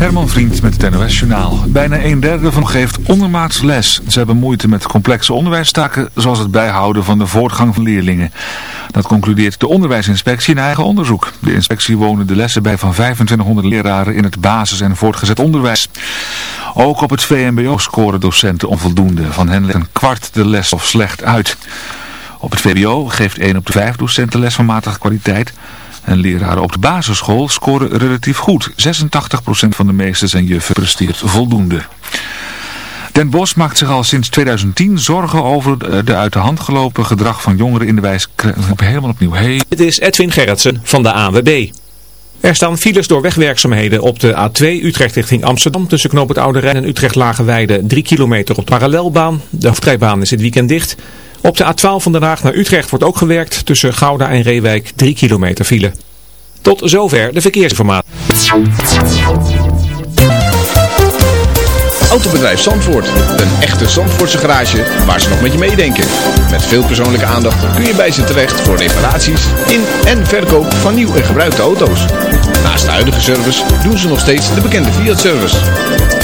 Herman Vriend met het NOS Journaal. Bijna een derde van geeft ondermaats les. Ze hebben moeite met complexe onderwijstaken zoals het bijhouden van de voortgang van leerlingen. Dat concludeert de onderwijsinspectie in eigen onderzoek. De inspectie woonde de lessen bij van 2500 leraren in het basis- en voortgezet onderwijs. Ook op het VMBO scoren docenten onvoldoende. Van hen legt een kwart de les of slecht uit. Op het VBO geeft 1 op de 5 docenten les van matige kwaliteit... En leraren op de basisschool scoren relatief goed. 86% van de meesters en juffen presteert voldoende. Den Bos maakt zich al sinds 2010 zorgen over de uit de hand gelopen gedrag van jongeren in de wijs... Helemaal opnieuw. Hey. Dit is Edwin Gerritsen van de ANWB. Er staan files door wegwerkzaamheden op de A2 Utrecht richting Amsterdam tussen Knoop het Oude Rijn en Utrecht Lagenweide 3 kilometer op de parallelbaan. De hoofdrijbaan is dit weekend dicht. Op de A12 van Den Haag naar Utrecht wordt ook gewerkt tussen Gouda en Reewijk 3 kilometer file. Tot zover de verkeersinformatie. Autobedrijf Zandvoort. Een echte Zandvoortse garage waar ze nog met je meedenken. Met veel persoonlijke aandacht kun je bij ze terecht voor reparaties in en verkoop van nieuw en gebruikte auto's. Naast de huidige service doen ze nog steeds de bekende Fiat-service.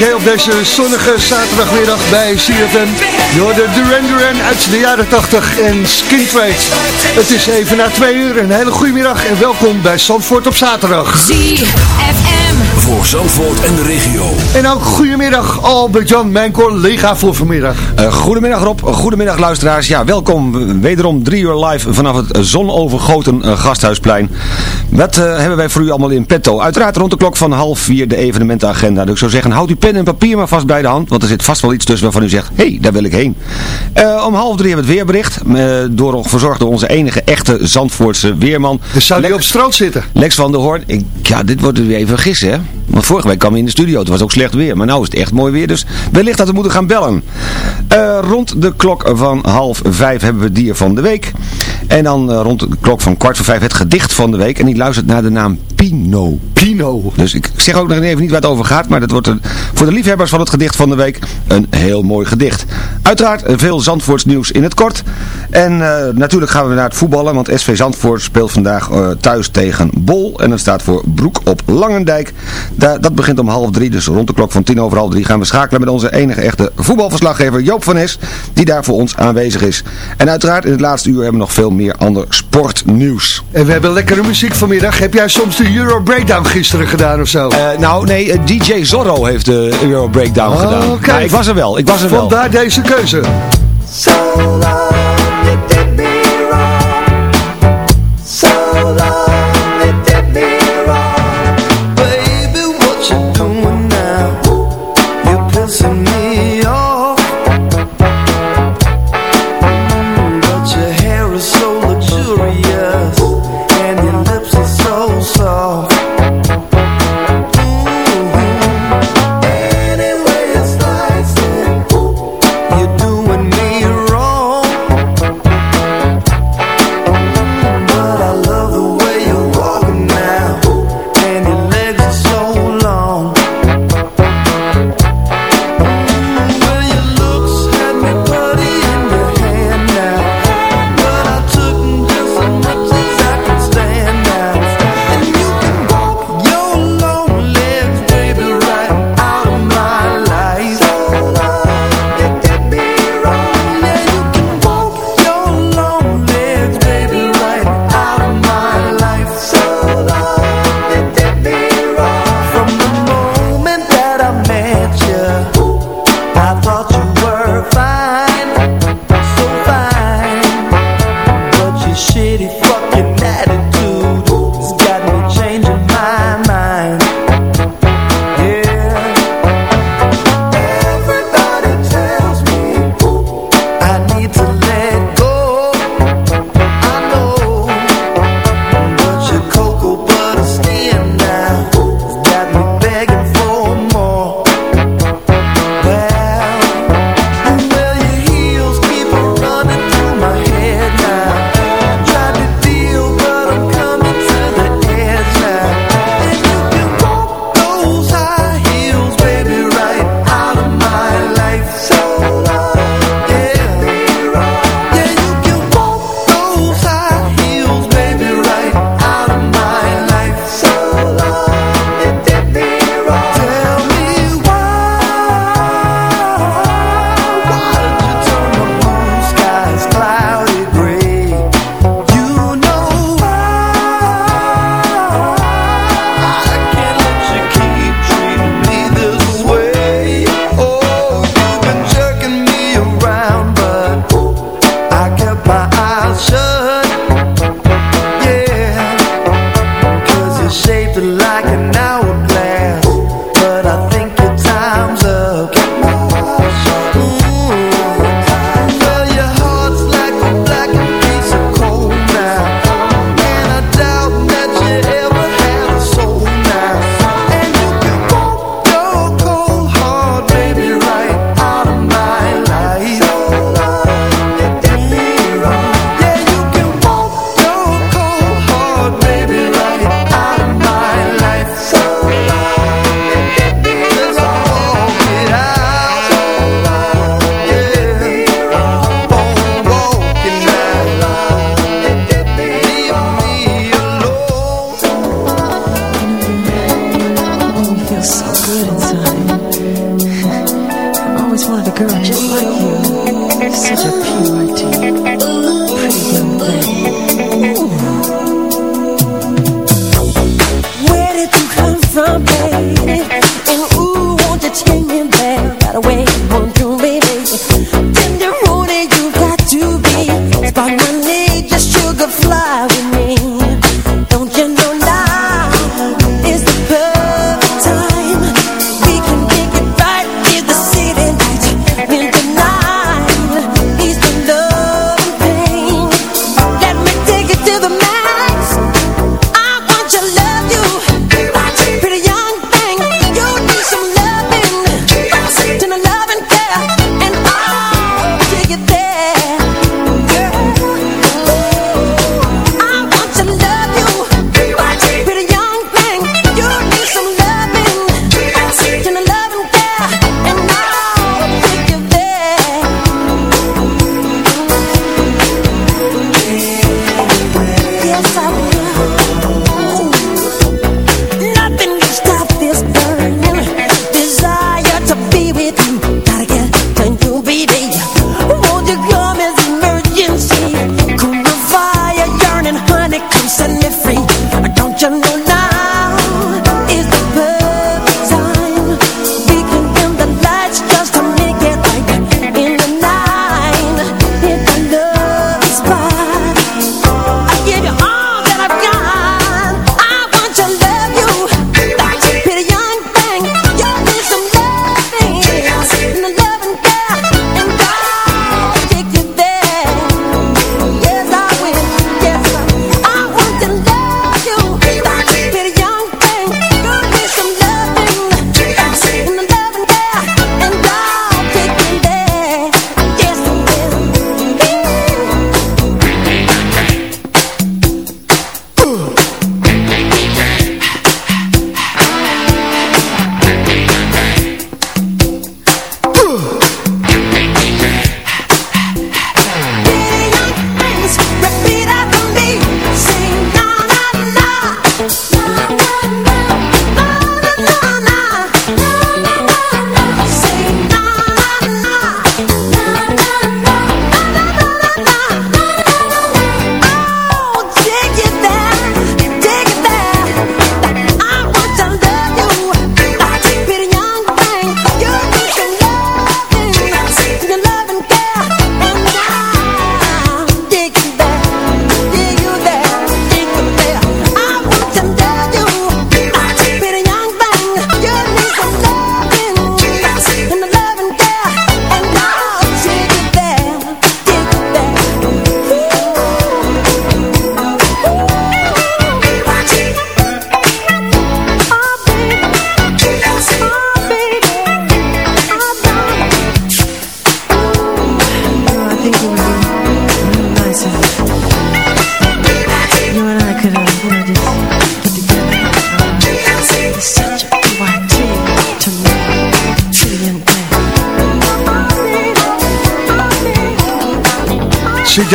Hè, op deze zonnige zaterdagmiddag bij CFM. Door de Duran Duran uit de jaren 80 en Skin Trade. Het is even na twee uur. Een hele goede middag en welkom bij Zandvoort op zaterdag. Voor Zandvoort en de regio. En ook goedemiddag Albert-Jan, mijn collega voor vanmiddag. Uh, goedemiddag Rob, goedemiddag luisteraars. Ja, welkom wederom drie uur live vanaf het zonovergoten uh, Gasthuisplein. Wat uh, hebben wij voor u allemaal in petto? Uiteraard rond de klok van half vier de evenementenagenda. Dus ik zou zeggen, houd uw pen en papier maar vast bij de hand. Want er zit vast wel iets tussen waarvan u zegt, hé, hey, daar wil ik heen. om half drie hebben we het weerbericht. door, verzorgd door onze enige echte Zandvoortse weerman. Dus zou hij op het strand zitten? Lex van der Hoorn. Ik, ja, dit wordt weer even gissen hè. Want vorige week kwam hij in de studio, het was ook slecht weer. Maar nu is het echt mooi weer, dus wellicht dat we moeten gaan bellen. Uh, rond de klok van half vijf hebben we dier van de week. En dan uh, rond de klok van kwart voor vijf het gedicht van de week. En die luistert naar de naam Pino. Pino. Dus ik zeg ook nog even niet waar het over gaat, maar dat wordt een, voor de liefhebbers van het gedicht van de week een heel mooi gedicht. Uiteraard veel Zandvoorts nieuws in het kort. En uh, natuurlijk gaan we naar het voetballen, want SV Zandvoort speelt vandaag thuis tegen Bol. En dat staat voor Broek op Langendijk. Da dat begint om half drie, dus rond de klok van tien over half drie gaan we schakelen met onze enige echte voetbalverslaggever Joop van Es, die daar voor ons aanwezig is. En uiteraard in het laatste uur hebben we nog veel meer ander sportnieuws. En we hebben lekkere muziek vanmiddag. Heb jij soms de Euro Breakdown gisteren gedaan of zo? Uh, nou nee, uh, DJ Zorro heeft de Euro Breakdown oh, gedaan. Okay. Maar ik was er wel, ik was er wel. Vandaar deze keuze. So a girl just like you. Such a purity. Pretty young thing. Where did you come from, baby? And ooh, won't you take me there right away? Won't you, baby?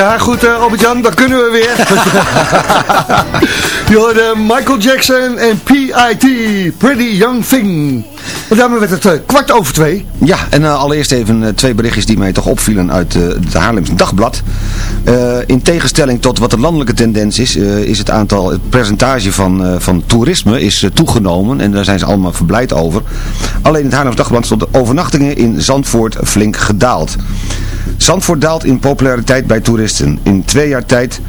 Haar goed, eh, Albert-Jan? Dan kunnen we weer. je hoorde Michael Jackson en P.I.T. Pretty Young Thing. En daarmee werd het eh, kwart over twee. Ja, en eh, allereerst even twee berichtjes die mij toch opvielen uit het Haarlems Dagblad. In tegenstelling tot wat de landelijke tendens is, is het aantal, het percentage van, van toerisme is toegenomen. En daar zijn ze allemaal verblijd over. Alleen in het Haarlems Dagblad stond de overnachtingen in Zandvoort flink gedaald. Zandvoort daalt in populariteit bij toeristen. In twee jaar tijd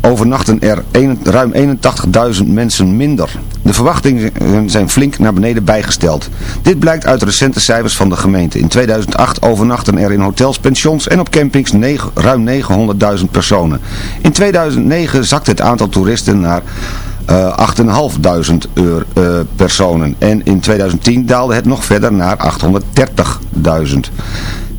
overnachten er ruim 81.000 mensen minder. De verwachtingen zijn flink naar beneden bijgesteld. Dit blijkt uit recente cijfers van de gemeente. In 2008 overnachten er in hotels, pensions en op campings ruim 900.000 personen. In 2009 zakte het aantal toeristen naar eh 8.500 eur- eh, personen. En in 2010 daalde het nog verder naar 830.000.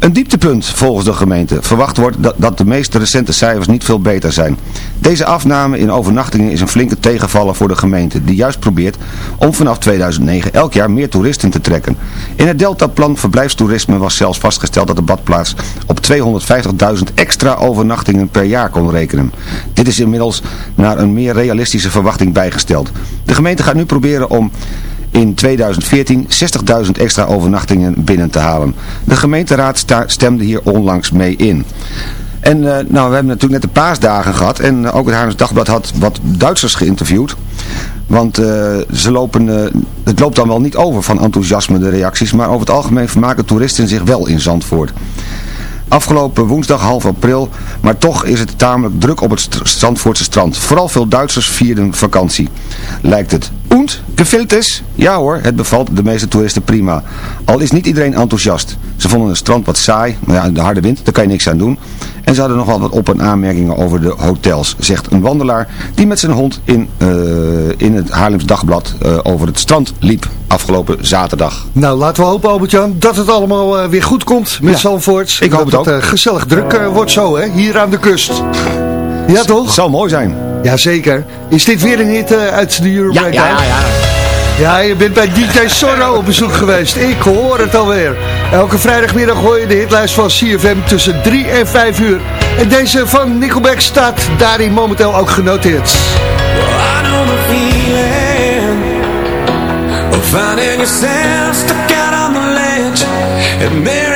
Een dieptepunt volgens de gemeente. Verwacht wordt dat, de meest recente cijfers niet veel beter zijn. Deze afname in overnachtingen is een flinke tegenvaller voor de gemeente, die juist probeert om vanaf 2009 elk jaar meer toeristen te trekken. In het Deltaplan verblijfstoerisme was zelfs vastgesteld dat de badplaats op 250.000 extra overnachtingen per jaar kon rekenen. Dit is inmiddels naar een meer realistische verwachting bijgesteld. De gemeente gaat nu proberen om in 2014 60.000 extra overnachtingen binnen te halen. De gemeenteraad stemde hier onlangs mee in. En eh, nou, we hebben natuurlijk net de paasdagen gehad en eh, ook het Haarlems Dagblad had wat Duitsers geïnterviewd. Want eh, ze lopen, het loopt dan wel niet over van enthousiasme de reacties, maar over het algemeen vermaken toeristen zich wel in Zandvoort. Afgelopen woensdag half april, maar toch is het tamelijk druk op het Zandvoortse strand. Vooral veel Duitsers vierden vakantie. Lijkt het. Und? Gefilt is? Ja hoor, het bevalt de meeste toeristen prima. Al is niet iedereen enthousiast. Ze vonden het strand wat saai, maar ja, de harde wind, daar kan je niks aan doen. En ze hadden nog wel wat op- en aanmerkingen over de hotels, zegt een wandelaar die met zijn hond in, eh, in het Haarlems Dagblad eh, over het strand liep afgelopen zaterdag. Nou, laten we hopen, Albert-Jan, dat het allemaal eh, weer goed komt met Ja, Zandvoort. ik hoop dat het ook. gezellig druk wordt zo, hè, hier aan de kust. Ja, toch? Het zal mooi zijn. Jazeker. Is dit weer een hit eh, uit de Euro Breakdown? ja. Ja, je bent bij DJ Sorro op bezoek geweest. Ik hoor het alweer. Elke vrijdagmiddag hoor je de hitlijst van CFM tussen 3 en 5 uur. En deze van Nickelback staat daarin momenteel ook genoteerd. I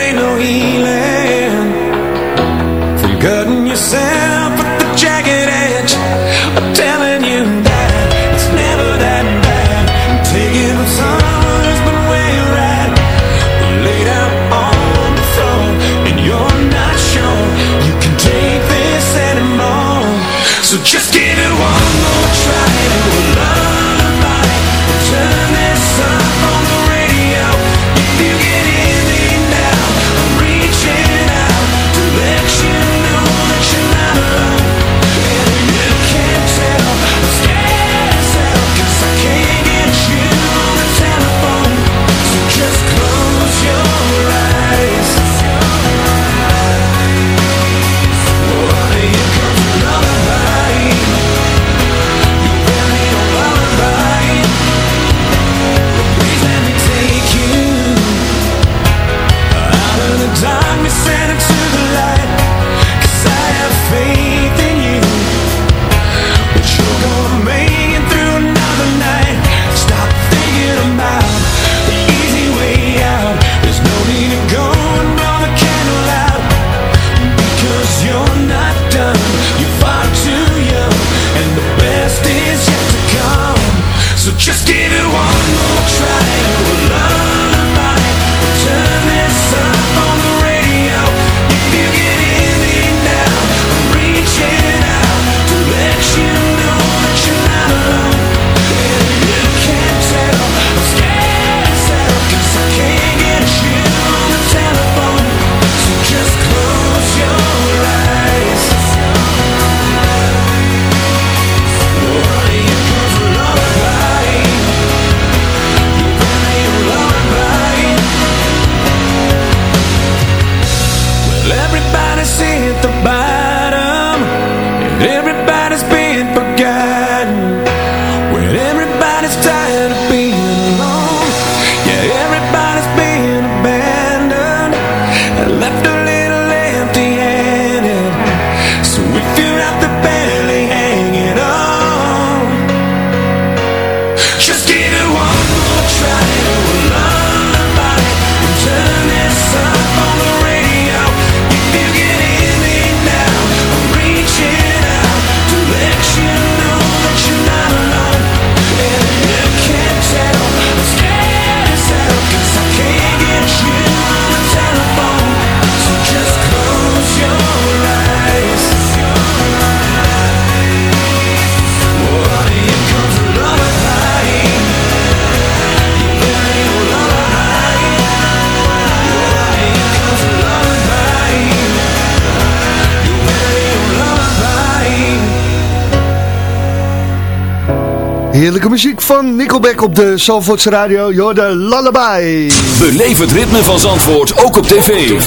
Heerlijke muziek van Nickelback op de Zandvoortse radio. Jorde Lullaby. Beleef het ritme van Zandvoort ook op tv.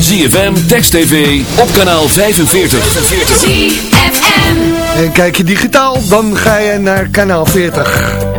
ZFM, Text TV, op kanaal 45. ZFM. En kijk je digitaal, dan ga je naar kanaal 40.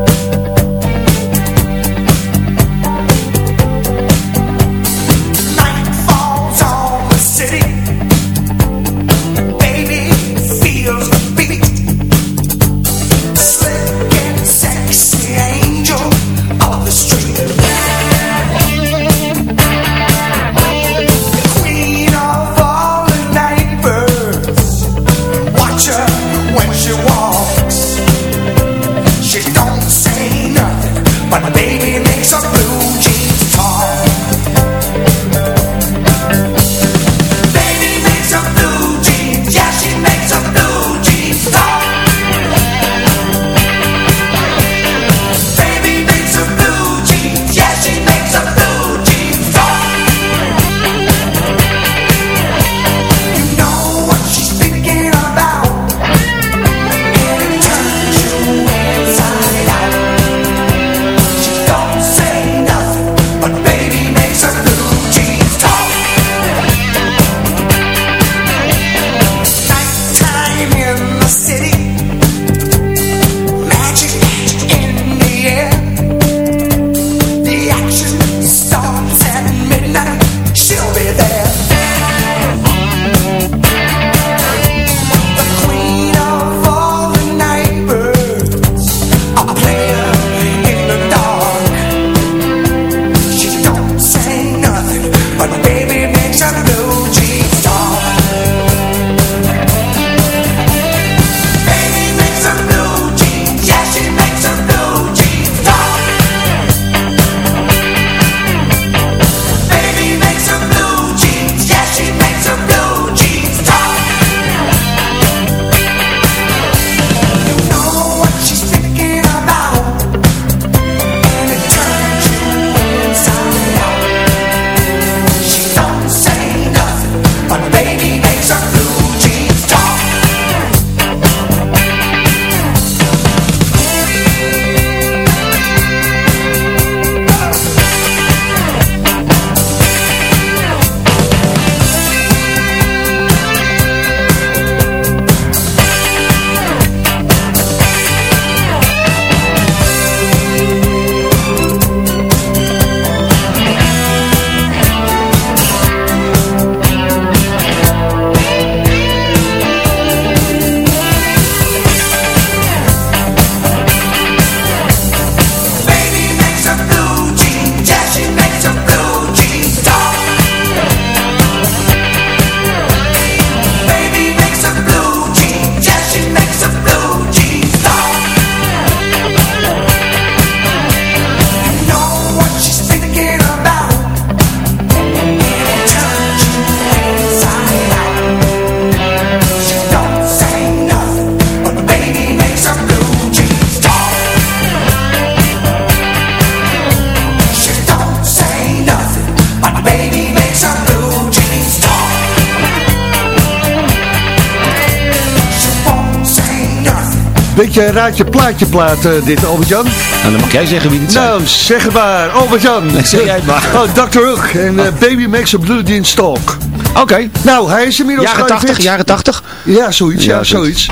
Beetje raadje plaatje plaat, eh, dit Albert-Jan. Nou, dan mag jij zeggen wie dit zijn. Nou, zeg het maar, Albert-Jan. Zeg jij het maar. Oh, Dr. Hook en eh, Baby Makes a Blue Jean Stalk. Oké. Nou, hij is inmiddels Jaren 80, gearriveerd. jaren 80. Ja, zoiets, ja, Ja, zoiets.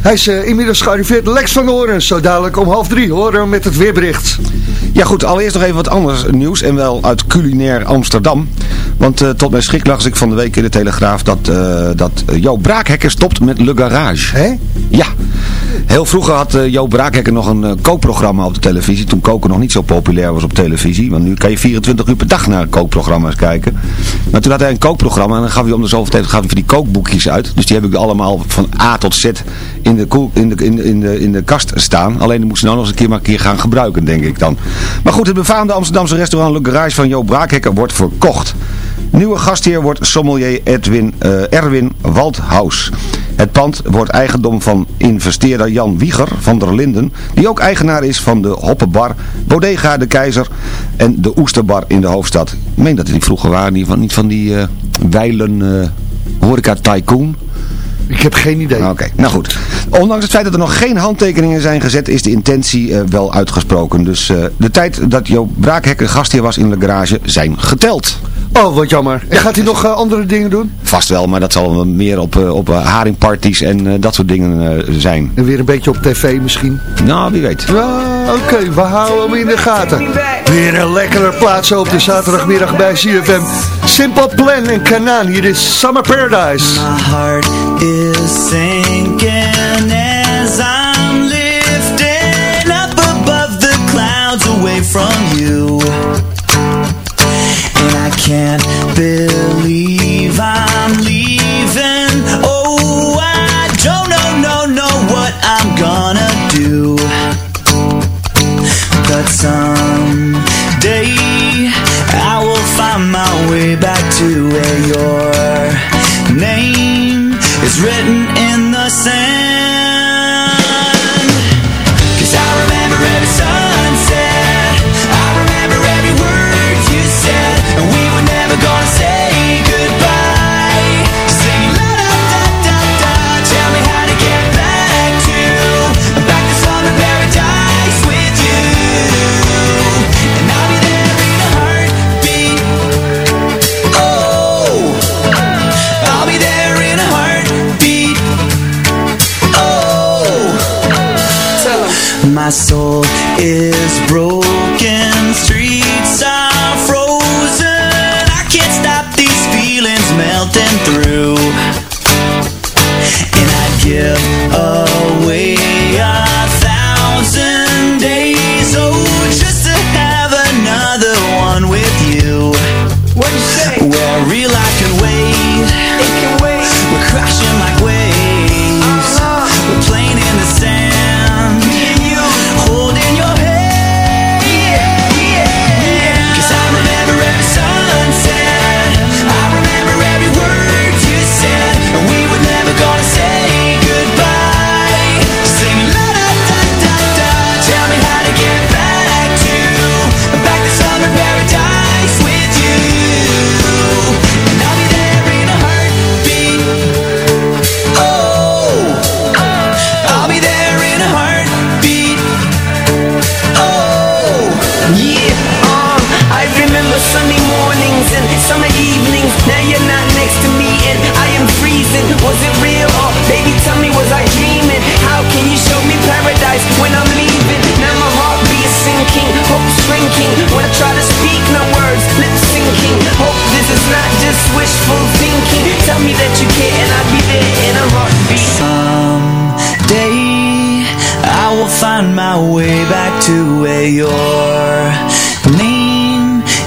Hij is eh, inmiddels gearriveerd. Lex van Oren, zo dadelijk om half drie horen met het weerbericht. Ja goed, allereerst nog even wat anders nieuws en wel uit culinair Amsterdam. Want tot mijn schrik las ik van de week in de Telegraaf dat, eh dat Jo Braakhekker stopt met Le Garage. Hè? Ja. Heel vroeger had eh, Jo Braakhekker nog een eh, kookprogramma op de televisie. Toen koken nog niet zo populair was op televisie. Want nu kan je 24 uur per dag naar kookprogramma's kijken. Maar toen had hij een kookprogramma en dan gaf hij om de zoveel tijd gaf hij van die kookboekjes uit. Dus die heb ik allemaal van A tot Z in de, in in in de, in de kast staan. Alleen die moet ze nou nog eens een keer maar een keer gaan gebruiken, denk ik dan. Maar goed, het befaamde Amsterdamse restaurant Le Garage van Jo Braakhekker wordt verkocht. Nieuwe gastheer wordt sommelier Edwin, eh, Erwin Waldhaus. Het pand wordt eigendom van investeerder Jan Wieger van der Linden, die ook eigenaar is van de Hoppenbar, Bodega de Keizer en de Oesterbar in de hoofdstad. Ik meen dat die vroeger waren, niet van die eh wijlen eh, horeca tycoon. Ik heb geen idee. Oké, nou goed. Ondanks het feit dat er nog geen handtekeningen zijn gezet, is de intentie eh, wel uitgesproken. Dus eh, de tijd dat Joop Braakhekker gastheer was in de garage zijn geteld. Oh, wat jammer. En gaat hij nog eh, andere dingen doen? Vast wel, maar dat zal meer op, op haringparties en eh, dat soort dingen eh, zijn. En weer een beetje op tv misschien? Nou, wie weet. Ja, oké, we houden hem in de gaten. Weer een lekkere plaats op de zaterdagmiddag bij CFM. Simple Plan en Kanaan, hier is Summer Paradise. My heart is sinking as I'm lifting up above the clouds away from you.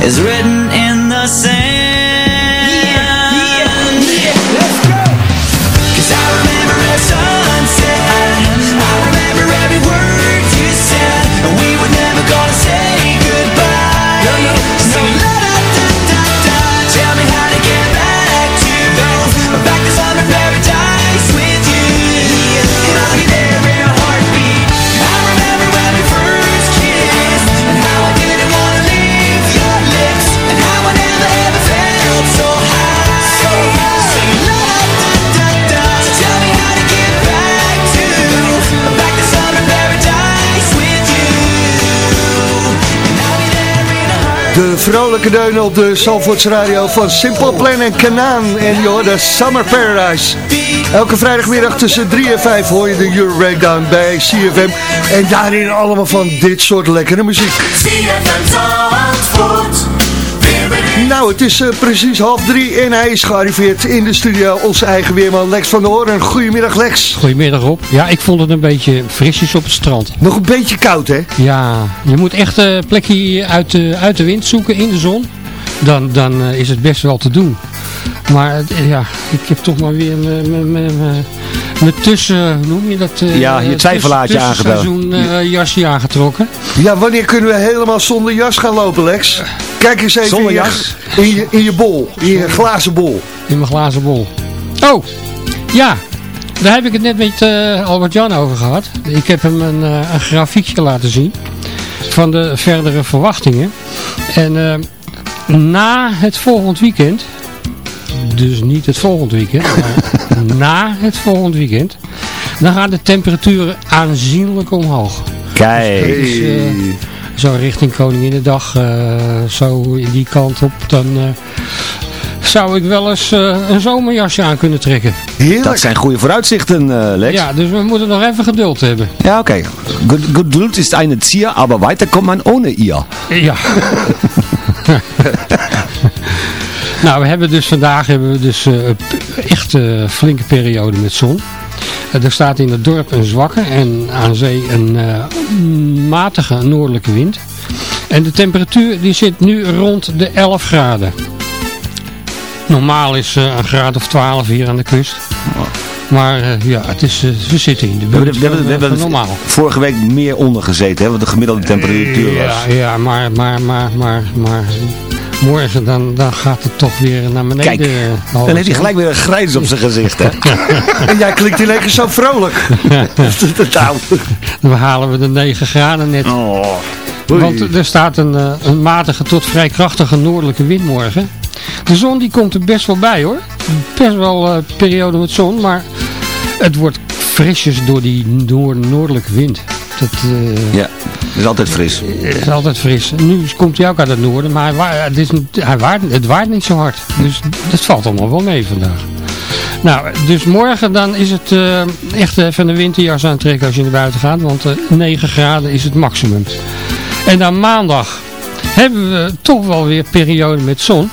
Is written vrolijke deunen op de Zalvoorts Radio van Simple Plan en Kanaan. En je hoort de Summer Paradise. Elke vrijdagmiddag tussen 3 en 5 hoor je de Euro Breakdown bij CFM. En daarin allemaal van dit soort lekkere muziek. Nou, het is eh, precies half drie en hij is gearriveerd in de studio. Onze eigen weerman Lex van der Hoorn. Goedemiddag Lex. Goedemiddag Rob. Ja, ik vond het een beetje frisjes op het strand. Nog een beetje koud hè? Ja, je moet echt een plekje uit de, uit de wind zoeken in de zon. Dan, dan eh, is het best wel te doen. Maar eh, ja, ik heb toch maar weer mijn- mijn tussen, hoe noem je dat? eh, Ja, je twijfelaartje tussen- tussenseizoen, eh, jasje aangetrokken. Ja, wanneer kunnen we helemaal zonder jas gaan lopen Lex? Kijk eens even Zonder in, je, jas? in, je, in je bol, in je glazen bol. In mijn glazen bol. Oh, ja. Daar heb ik het net met eh, Albert-Jan over gehad. Ik heb hem een, eh, een grafiekje laten zien. Van de verdere verwachtingen. En na het volgend weekend. Dus niet het volgend weekend. Maar na het volgend weekend. Dan gaan de temperaturen aanzienlijk omhoog. Kijk. Dus, eh, zo richting Koninginnedag, eh zo in die kant op, dan eh, zou ik wel eens eh, een zomerjasje aan kunnen trekken. Heerlijk. Dat zijn goede vooruitzichten, eh, Lex. Ja, dus we moeten nog even geduld hebben. Ja, oké. Ged- Geduld ist eine Zier, aber weiter kommt man ohne ihr. Ja. nou, we hebben dus vandaag hebben we dus p- echt een flinke periode met zon. Eh, er staat in het dorp een zwakke en aan zee een matige noordelijke wind. En de temperatuur die zit nu rond de 11 graden. Normaal is een graad of 12 hier aan de kust. Maar eh, ja, het is, we zitten in de buurt hebben, we hebben normaal. vorige week meer onder gezeten, hè, wat de gemiddelde temperatuur was. Ja, ja maar, maar, maar, maar, maar morgen dan, dan gaat het toch weer naar beneden. Kijk, eh, Dan heeft hij gelijk weer een grijns op zijn gezicht, hè? En jij klinkt in één keer zo vrolijk. Dan halen we de 9 graden net. Oh. Want er staat een, eh, een matige tot vrij krachtige noordelijke wind morgen. De zon die komt er best wel bij hoor. Best wel eh, periode met zon, maar het wordt frisjes door die noor- noordelijke wind. Dat, Ja, dat is altijd fris. Het is altijd fris. Nu komt hij ook uit het noorden, maar het, is, het waait niet zo hard. Dus dat valt allemaal wel mee vandaag. Nou, dus morgen dan is het eh, echt even een winterjas aantrekken als je naar buiten gaat. Want eh 9 graden is het maximum. En dan maandag hebben we toch wel weer periode met zon.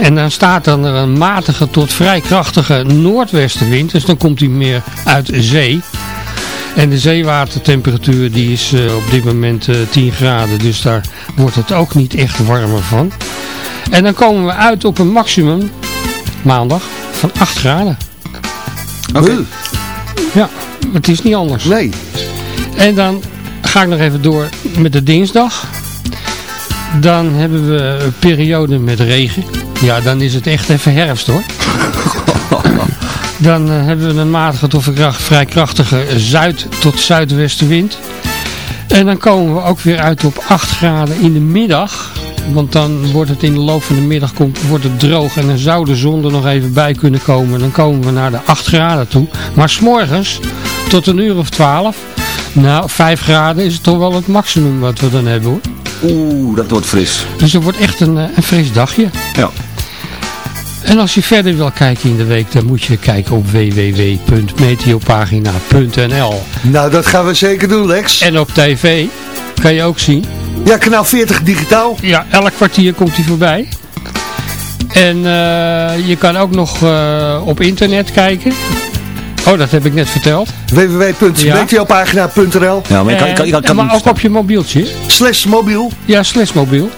En dan staat dan er een matige tot vrij krachtige noordwestenwind. Dus dan komt hij meer uit zee. En de zeewatertemperatuur die is eh, op dit moment eh, 10 graden. Dus daar wordt het ook niet echt warmer van. En dan komen we uit op een maximum maandag van 8 graden. Oké. Ja, het is niet anders. nee. En dan ga ik nog even door met de dinsdag. Dan hebben we een periode met regen. Ja, dan is het echt even herfst hoor. Dan eh, hebben we een matige tot vrij krachtige zuid- tot zuidwestenwind. En dan komen we ook weer uit op 8 graden in de middag. Want dan wordt het in de loop van de middag komt, wordt het droog en dan zou de zon er nog even bij kunnen komen. Dan komen we naar de 8 graden toe. Maar s'morgens tot een uur of 12, nou 5 graden is het toch wel het maximum wat we dan hebben hoor. Oeh, dat wordt fris. Dus het wordt echt een, eh, een fris dagje. Ja. En als je verder wil kijken in de week, dan moet je kijken op www.meteopagina.nl. Nou, dat gaan we zeker doen, Lex. En op tv kan je ook zien. Ja, kanaal 40 digitaal. Ja, elk kwartier komt hij voorbij. En eh, je kan ook nog eh, op internet kijken. Oh, dat heb ik net verteld. www.meteopagina.nl Ja, maar je kan, je kan, je kan, En- kan maar ook op je mobieltje. Slash mobiel. Ja, slash mobiel.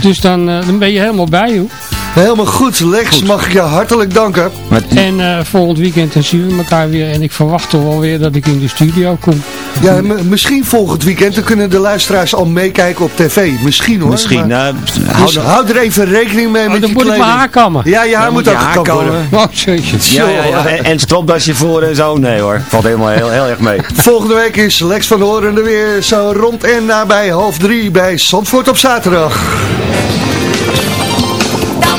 Dus dan, eh, dan ben je helemaal bij, joh. Helemaal goed, Lex. Mag ik je hartelijk danken. En eh, volgend weekend dan zien we elkaar weer. En ik verwacht toch wel weer dat ik in de studio kom. Ja, misschien volgend weekend. Dan kunnen de luisteraars al meekijken op tv. Misschien hoor. misschien, maar- nou, hou dus dan- hou er even rekening mee Oh, met dan je moet ik kleding. mijn haar kammen. Ja, je haar Dan moet moet ook je gekapt worden. Oh, ja, ja, ja. En, en stropdasje voor en zo. Nee hoor, valt helemaal heel, heel erg mee. Volgende week is Lex van Horen er weer zo rond en nabij half drie bij Zandvoort op zaterdag.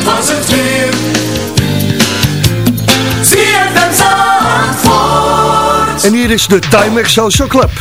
Was het weer. En hier is de Timex Social Club.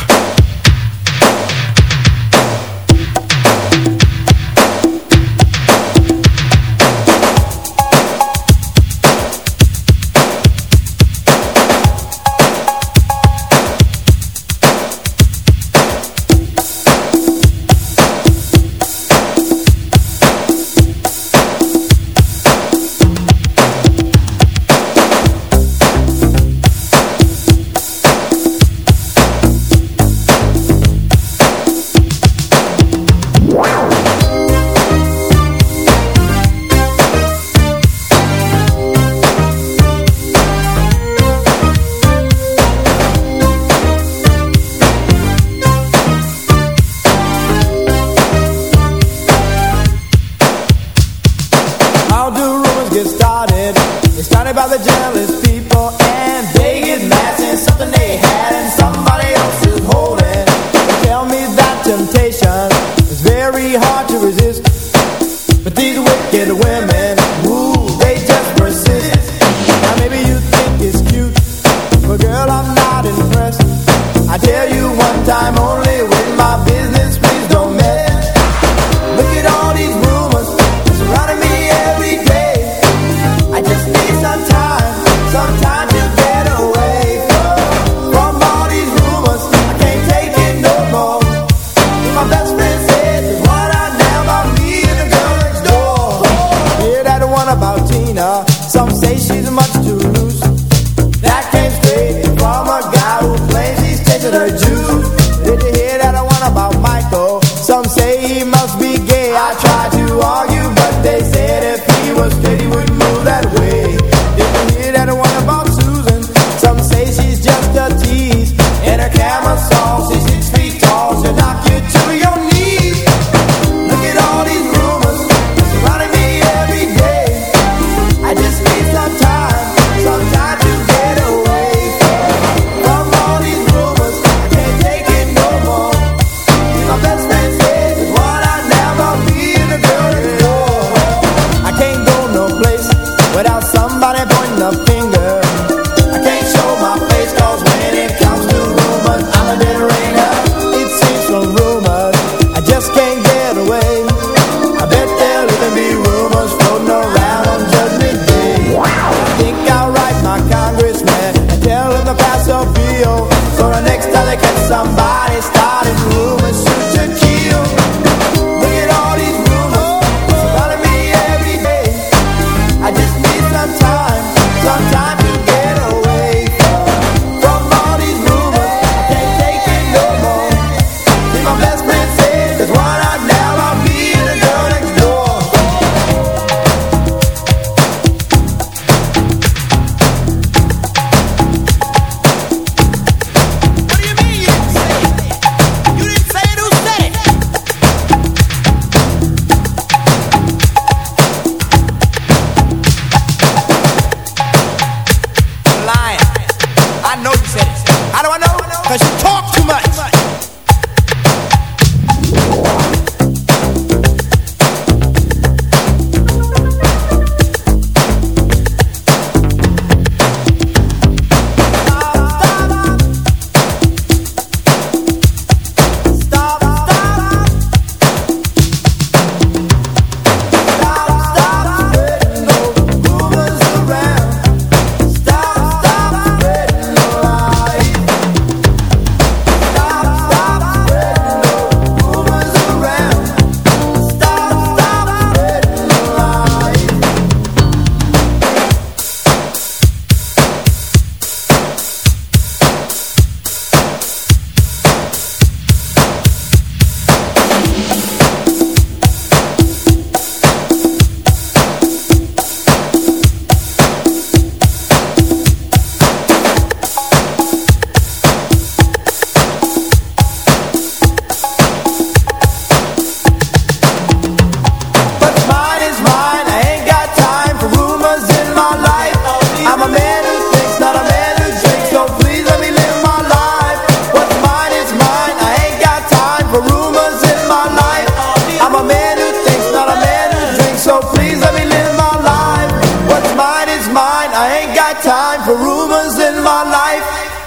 got time for rumors in my life.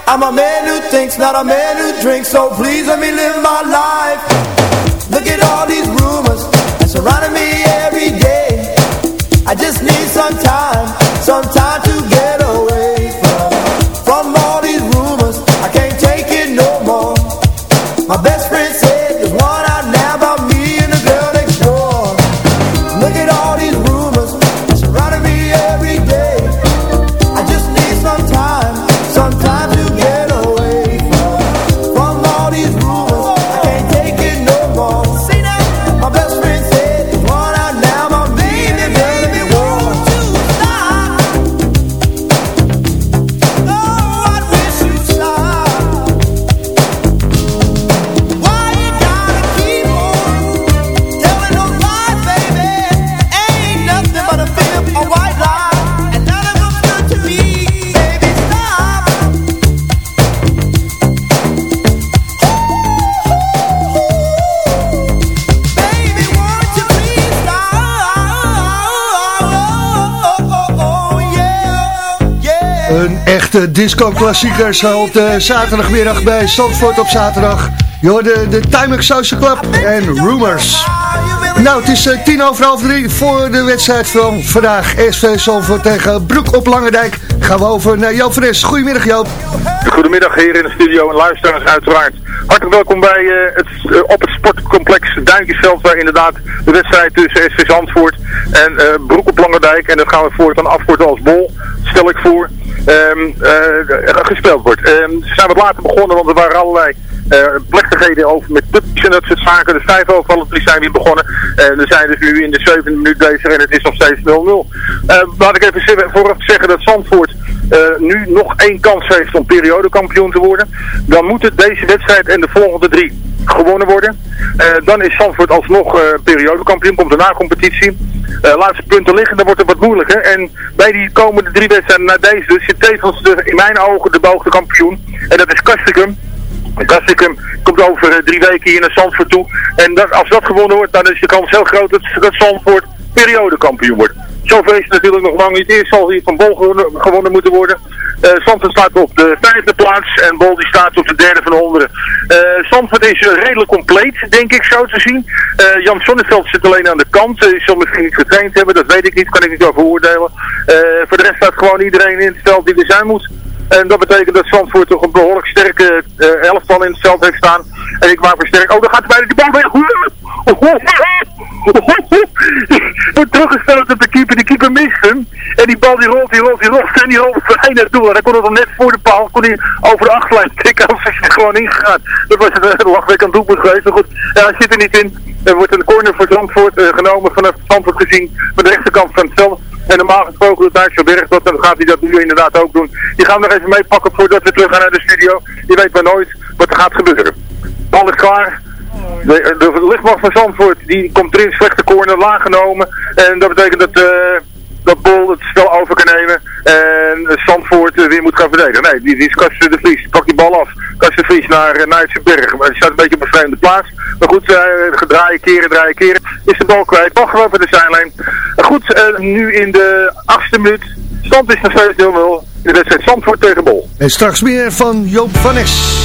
I'm a man who thinks, not a man who drinks So please let me live my life. Look at all these rumors that surrounding me every day. I just need some time, some time to get Een echte disco-klassieker zo op de zaterdagmiddag bij Zandvoort op zaterdag. Je hoorde de Time Social Club en Rumors. Nou, het is uh, tien over half drie voor de wedstrijd van vandaag. SV Zandvoort tegen Broek op Langendijk. Gaan we over naar Joop Fres. Goedemiddag Joop. Goedemiddag hier in de studio en luisteraars uiteraard. Hartelijk welkom bij, uh, het, op het sportcomplex Duinkjesveld waar inderdaad de wedstrijd tussen SV Zandvoort en Broek op Langendijk. En dat gaan we voortaan afkorten als bol, stel ik voor, um, gespeeld wordt. Um, ze zijn wat later begonnen want er waren allerlei uh, plechtigheden over met puppies en dat soort zaken. De vijf overvallen zijn weer begonnen. En we zijn dus nu in de zevende minuut bezig en het is nog steeds 0-0. Uh, laat ik even vooraf zeggen dat Zandvoort uh, nu nog één kans heeft om periodekampioen te worden. Dan moeten deze wedstrijd en de volgende drie gewonnen worden. Uh, dan is Zandvoort alsnog uh, periodekampioen, komt de na-competitie. Uh, laatste punten liggen, dan wordt het wat moeilijker. En bij die komende drie wedstrijden na deze dus zit tevens in mijn ogen de beoogde kampioen. En dat is Kastikum. Kastikum komt over drie weken hier naar Zandvoort toe. En dat, als dat gewonnen wordt, dan is de kans heel groot dat, dat Zandvoort periodekampioen wordt. Zover is natuurlijk nog lang niet. Eerst zal hier van Bol gewonnen moeten worden. Uh, staat op de vijfde plaats en Bol die staat op de derde van de honderden. Uh, is uh, redelijk compleet, denk ik zo te zien. Uh, Jan Sonneveld zit alleen aan de kant. Uh, zal misschien niet getraind hebben, dat weet ik niet, kan ik niet over oordelen. Voor de rest staat gewoon iedereen in het veld die er zijn moet. En dat betekent dat Zandvoort toch een behoorlijk sterke uh, elftal in het veld heeft staan. En ik maak versterk. Oh, dan gaat bijna die bal weg. Wordt teruggestoten op de keeper. De keeper mist hem. En die bal die rolt, die rolt, die rolt. En die rolt vrij naartoe. En hij kon het al net voor de paal. Kon hij over de achterlijn tikken. Of is hij gewoon ingegaan. Dat was een lachwekkend doelpunt geweest. Maar goed, ja, hij zit er niet in. Er wordt een corner voor Zandvoort uh, genomen vanaf Zandvoort gezien. Van de rechterkant van het veld. En normaal gesproken doet Berg dat, dan gaat hij dat nu inderdaad ook doen. Die gaan we nog even meepakken voordat we terug gaan naar de studio. Je weet maar nooit wat er gaat gebeuren. Is klaar. De, de van Zandvoort, die komt erin, slechte corner, laag genomen. En dat betekent dat, uh, dat Bol het spel over kan nemen. En Zandvoort uh, weer moet gaan verdedigen. Nee, die, die is Kasten de Vries. Pakt die bal af. Kasten de Vries naar, uh. Maar die staat een beetje op een vreemde plaats. Maar goed, uh, draaien, keren, draaien, keren. Is de bal kwijt. Bal gewoon voor de zijlijn. goed, nu in de achtste minuut. Stand is nog steeds 0-0. In de wedstrijd Zandvoort tegen Bol. En straks meer van Joop van Es.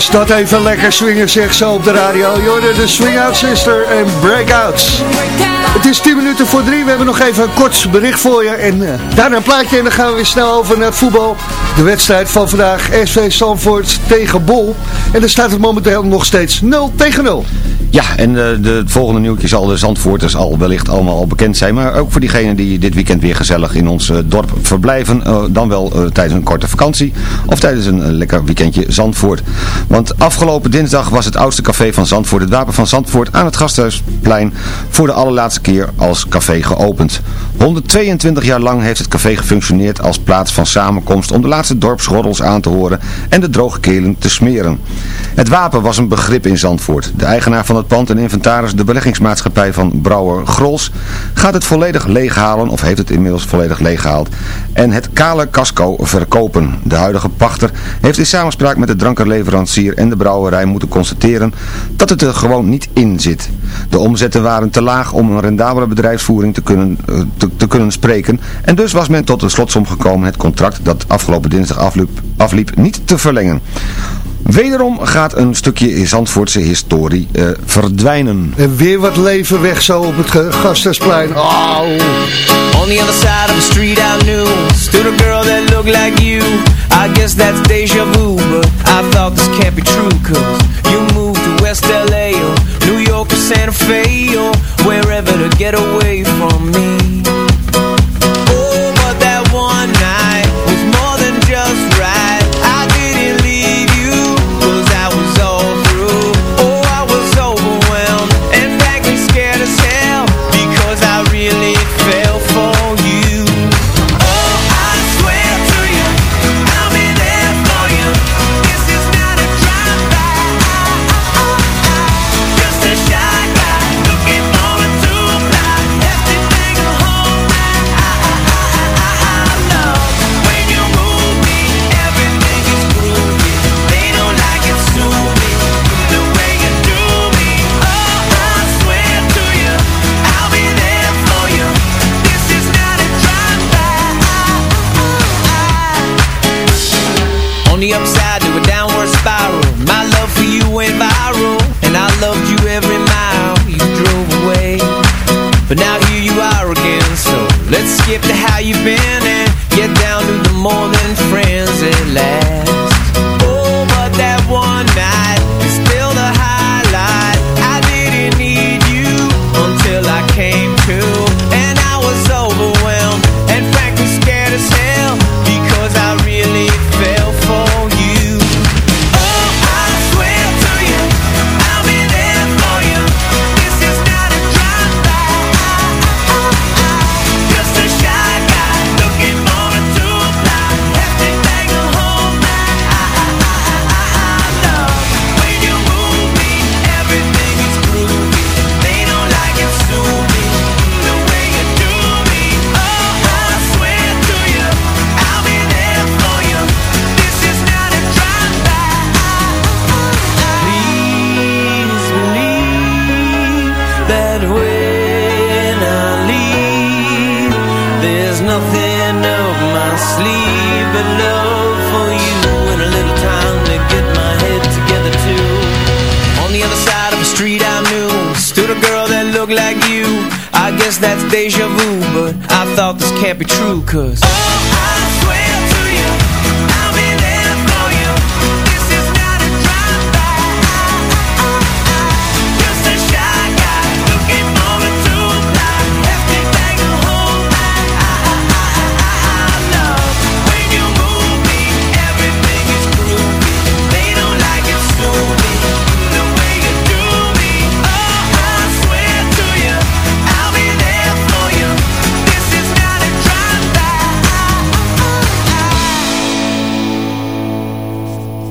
was dat even lekker swingen, zeg zo op de radio. Jorden, de Swing Out Sister en Breakouts. Het is 10 minuten voor 3. We hebben nog even een kort bericht voor je. En uh, daarna een plaatje en dan gaan we weer snel over naar voetbal. De wedstrijd van vandaag, SV Sanford tegen Bol. En er staat het momenteel nog steeds 0 tegen 0. Ja, en de, het volgende nieuwtje zal de Zandvoorters al wellicht allemaal al bekend zijn. Maar ook voor diegenen die dit weekend weer gezellig in ons uh, dorp verblijven. Uh, dan wel tijdens een korte vakantie of tijdens een lekker weekendje Zandvoort. Want afgelopen dinsdag was het oudste café van Zandvoort, het Wapen van Zandvoort, aan het Gasthuisplein voor de allerlaatste keer als café geopend. 122 jaar lang heeft het café gefunctioneerd als plaats van samenkomst om de laatste dorpsroddels aan te horen en de droge kelen te smeren. Het Wapen was een begrip in Zandvoort. De eigenaar van het pand en inventaris, de beleggingsmaatschappij van Brouwer Grols, gaat het volledig leeghalen, of heeft het inmiddels volledig leeggehaald, en het kale casco verkopen. De huidige pachter heeft in samenspraak met de drankenleverancier en de brouwerij moeten constateren dat het er gewoon niet in zit. De omzetten waren te laag om een rendabele bedrijfsvoering te kunnen, te, te kunnen spreken en dus was men tot de slotsom gekomen het contract dat afgelopen dinsdag afliep, afliep niet te verlengen. Wederom gaat een stukje Zandvoortse historie uh, verdwijnen. En weer wat leven weg zo op het Gasthuisplein. Oh. On the other side of the street I knew Stood a girl that looked like you I guess that's deja vu But I thought this can't be true Cause you moved to West LA Or New York or Santa Fe Or wherever to get away from me On the upside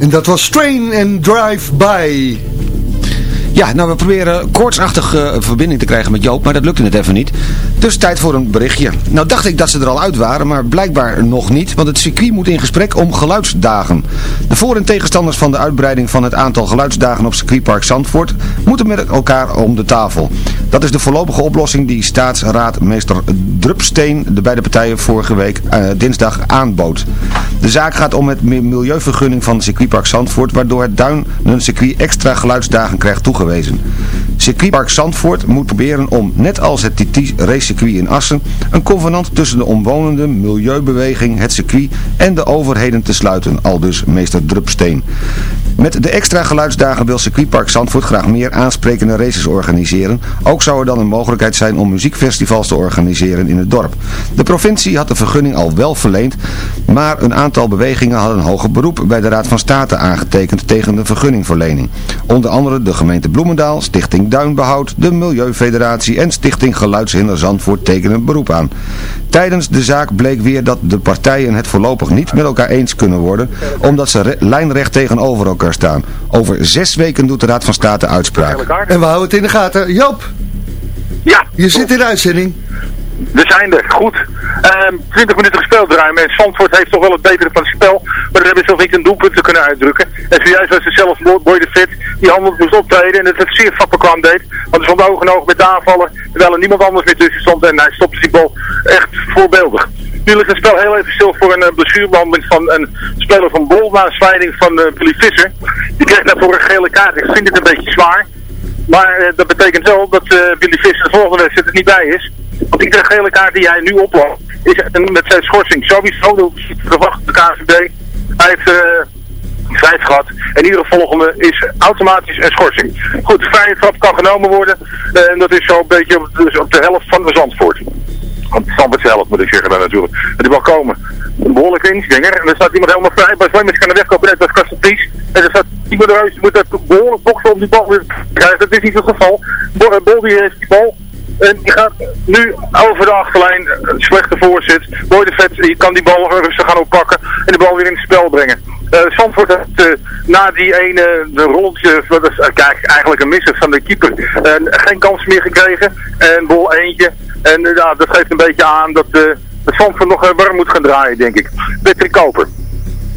En dat was Train and Drive By. Ja, nou we proberen koortsachtig eh, verbinding te krijgen met Joop, maar dat lukte net even niet. Dus tijd voor een berichtje. Nou dacht ik dat ze er al uit waren, maar blijkbaar nog niet, want het circuit moet in gesprek om geluidsdagen. De voor- en tegenstanders van de uitbreiding van het aantal geluidsdagen op circuitpark Zandvoort moeten met elkaar om de tafel. Dat is de voorlopige oplossing die staatsraadmeester Drupsteen de beide partijen vorige week eh, dinsdag aanbood. De zaak gaat om het mi- milieuvergunning van circuitpark Zandvoort, waardoor het Duinen-circuit extra geluidsdagen krijgt toegewezen. Circuitpark Zandvoort moet proberen om, net als het TT racecircuit in Assen, een convenant tussen de omwonende milieubeweging, het circuit en de overheden te sluiten, aldus meester Drupsteen. Met de extra geluidsdagen wil circuitpark Zandvoort graag meer aansprekende races organiseren. Ook zou er dan een mogelijkheid zijn om muziekfestivals te organiseren in het dorp. De provincie had de vergunning al wel verleend, maar een aantal bewegingen hadden een hoger beroep bij de Raad van State aangetekend tegen de vergunningverlening. Onder andere de gemeente Bloemendaal, Stichting Duinbehoud, de Milieufederatie en Stichting Geluidshinder Zandvoort tekenen beroep aan. Tijdens de zaak bleek weer dat de partijen het voorlopig niet met elkaar eens kunnen worden, omdat ze re- lijnrecht tegenover elkaar staan. Over zes weken doet de Raad van State uitspraak. En we houden het in de gaten. Joop, Ja, je zit in de uitzending. We zijn er. Goed. Ehm 20 minuten gespeeld ruim. En Zandvoort heeft toch wel het betere van het spel. Maar daar hebben ze nog niet een doelpunt te kunnen uitdrukken. En zojuist was er zelfs Boy- de Vet die handel moest optreden. En het het zeer vakbekwaam deed. Want hij stond oog in oog met de aanvaller. Terwijl er niemand anders meer tussen stond. En hij stopte die bal echt voorbeeldig. Nu ligt het spel heel even stil voor een uh, van een speler van Bol. Na een van eh Billy Visser. Die kreeg daarvoor een gele kaart. Ik vind het een beetje zwaar. Maar eh, dat betekent wel dat eh Billy Visser de volgende wedstrijd er niet bij is. Want iedere gele kaart die hij nu oploopt, is met zijn schorsing sowieso de verwacht de KVB. Hij heeft eh vijf gehad. En iedere volgende is automatisch een schorsing. Goed, de vrije trap kan genomen worden. eh, en dat is zo een beetje op, dus op de helft van de Zandvoort. Op de Zandvoortse helft moet ik zeggen dan natuurlijk. En die bal komen. Een behoorlijke inslinger. En er staat iemand helemaal vrij. Bij Slimmers kan de wegkopen net als Kastenpries. En er staat iemand eruit. Moet dat behoorlijk boksen om die bal te krijgen. Dat is niet het geval. Eh, Bol die heeft die bal. En die gaat nu over de achterlijn, slechte voorzet. Boy de Vet die kan die bal rustig gaan oppakken en de bal weer in het spel brengen. Eh Zandvoort heeft eh, na die ene de rondje, dat is eh, eigenlijk een misser van de keeper, geen kans meer gekregen. En bol eentje. En ja, dat geeft een beetje aan dat dat Zandvoort nog warm moet gaan draaien, denk ik. Patrick Koper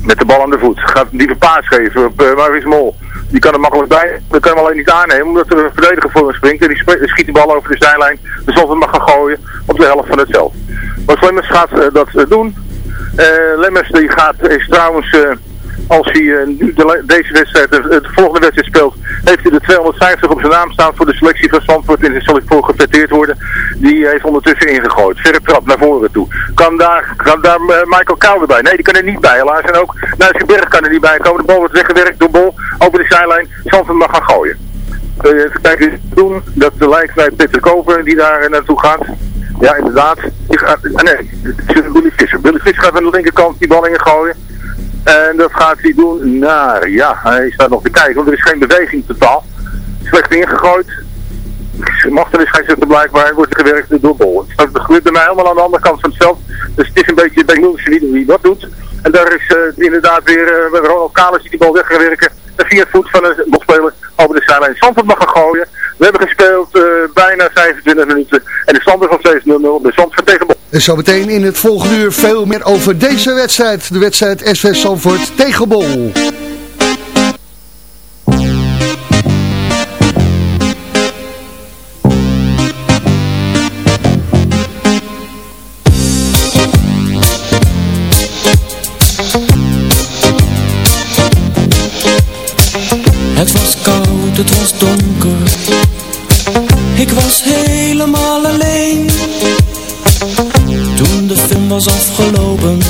met de bal aan de voet. Gaat een paas geven op uh, Maurice Mol. Die kan er makkelijk bij. Dat kan hem alleen niet aannemen omdat er een verdediger voor hem springt. En die schiet de bal over de zijlijn. Dus zal het mag gaan gooien op de helft van het veld. Maar Lemmers gaat eh, dat eh, doen. Eh Lemmers die gaat, is trouwens, als hij eh, nu de, deze wedstrijd, de, de volgende wedstrijd speelt, heeft hij de 250 op zijn naam staan voor de selectie van Zandvoort. En daar zal ik voor gefeteerd worden. Die heeft ondertussen ingegooid. Verre trap naar voren toe. Kan daar, kan daar eh, Michael Kouwer bij? Nee, die kan er niet bij helaas. En ook Berg kan er niet bij komen. De bal wordt weggewerkt door Bol over de zijlijn. Zandvoort mag gaan gooien. Eh, even kijken doen. Dat lijkt bij Peter Koper die daar naartoe gaat. Ja, inderdaad. Gaat, ah, nee, het is Billy Visser. Billy Visser gaat aan de linkerkant die bal ingooien. En dat gaat hij doen naar, ja, hij staat nog te kijken, want er is geen beweging totaal. Slecht ingegooid. Mag er is geen blijkbaar, wordt er gewerkt door Bol. Dat gebeurt bij mij helemaal aan de andere kant van het veld. Dus het is een beetje bij Niels wie wie dat doet. En daar is eh, inderdaad weer uh, Ronald Kalis die die bal weg gaat werken. De vier voet van een bokspeler over de zijlijn. Zandvoort mag gaan gooien. We hebben gespeeld eh, bijna 25 minuten. En de stand is nog steeds 0-0 bij Zandvoort tegen. En zo meteen in het volgende uur veel meer over deze wedstrijd. De wedstrijd SV Zandvoort tegen Bol. Was afgelopen.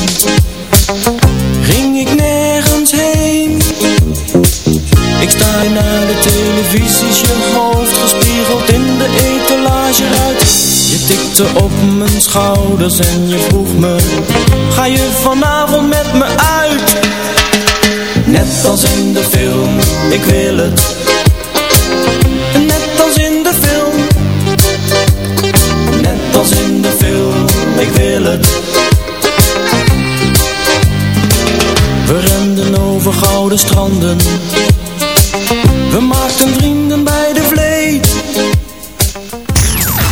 Ging ik nergens heen. Ik sta naar de televisie Je hoofd gespiegeld in de etalage uit. Je tikte op mijn schouders en je vroeg me Ga je vanavond met me uit? Net als in de film, ik wil het. Net als in de film Net als in de film, ik wil het oude stranden. We maakten vrienden bij de vleet.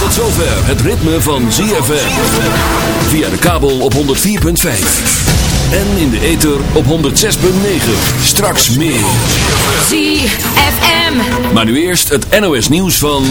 Tot zover het ritme van ZFM. Via de kabel op 104.5. En in de ether op 106.9. Straks meer. ZFM. Maar nu eerst het NOS nieuws van...